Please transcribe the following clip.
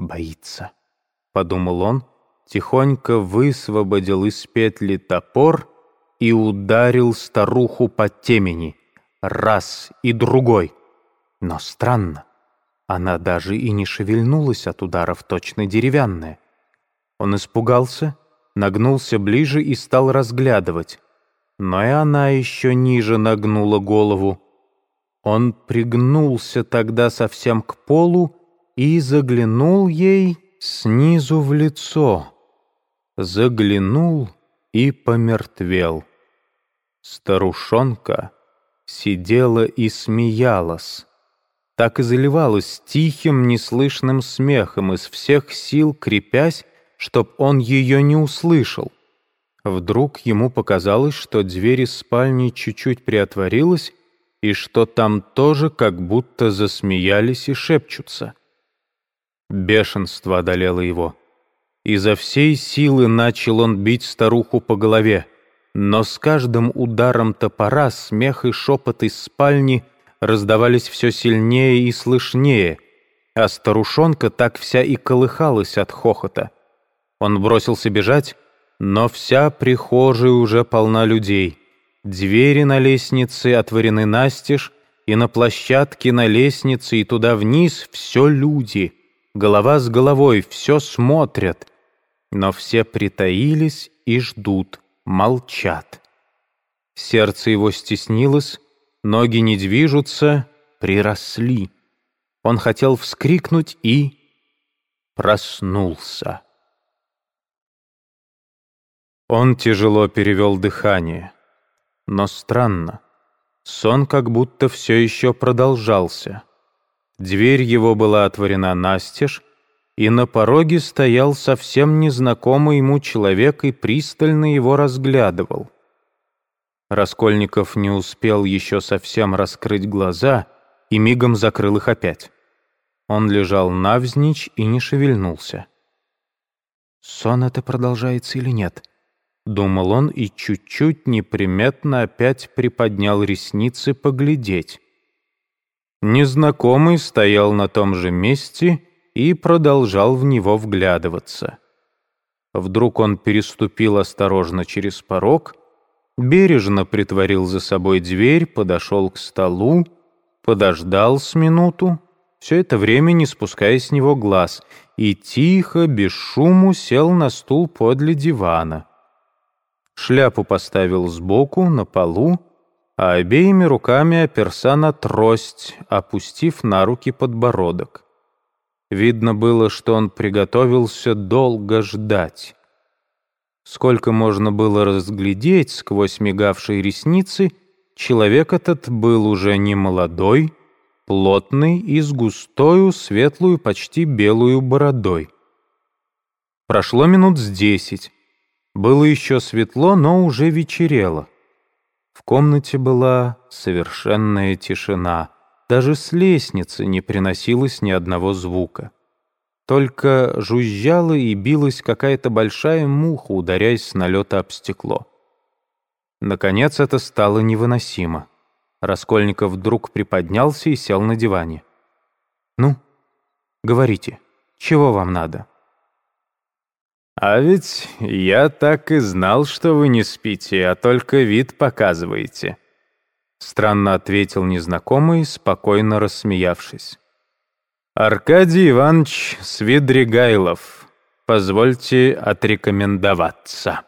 боится», — подумал он, тихонько высвободил из петли топор и ударил старуху по темени, раз и другой. Но странно, она даже и не шевельнулась от ударов, точно деревянная. Он испугался, нагнулся ближе и стал разглядывать. Но и она еще ниже нагнула голову. Он пригнулся тогда совсем к полу и заглянул ей снизу в лицо. Заглянул и помертвел. Старушонка сидела и смеялась. Так и заливалась тихим, неслышным смехом, из всех сил крепясь, чтоб он ее не услышал. Вдруг ему показалось, что дверь из спальни чуть-чуть приотворилась, и что там тоже как будто засмеялись и шепчутся. Бешенство одолело его. Изо всей силы начал он бить старуху по голове, но с каждым ударом топора смех и шепот из спальни раздавались все сильнее и слышнее, а старушонка так вся и колыхалась от хохота. Он бросился бежать, но вся прихожая уже полна людей. Двери на лестнице отворены настежь, и на площадке на лестнице и туда вниз все люди. Голова с головой все смотрят, но все притаились и ждут, молчат. Сердце его стеснилось, ноги не движутся, приросли. Он хотел вскрикнуть и проснулся. Он тяжело перевел дыхание. Но странно, сон как будто все еще продолжался. Дверь его была отворена настежь, и на пороге стоял совсем незнакомый ему человек и пристально его разглядывал. Раскольников не успел еще совсем раскрыть глаза и мигом закрыл их опять. Он лежал навзничь и не шевельнулся. «Сон это продолжается или нет?» — думал он и чуть-чуть неприметно опять приподнял ресницы поглядеть. Незнакомый стоял на том же месте и продолжал в него вглядываться. Вдруг он переступил осторожно через порог, бережно притворил за собой дверь, подошел к столу, подождал с минуту, все это время не спуская с него глаз, и тихо, без шуму сел на стул подле дивана. Шляпу поставил сбоку, на полу, а обеими руками оперся на трость, опустив на руки подбородок. Видно было, что он приготовился долго ждать. Сколько можно было разглядеть сквозь мигавшие ресницы, человек этот был уже не молодой, плотный и с густою, светлую, почти белую бородой. Прошло минут с десять. Было еще светло, но уже вечерело. В комнате была совершенная тишина — даже с лестницы не приносилось ни одного звука. Только жужжала и билась какая-то большая муха, ударяясь с налета об стекло. Наконец это стало невыносимо. Раскольников вдруг приподнялся и сел на диване. «Ну, говорите, чего вам надо?» «А ведь я так и знал, что вы не спите, а только вид показываете», Странно ответил незнакомый, спокойно рассмеявшись. «Аркадий Иванович Свидригайлов, позвольте отрекомендоваться».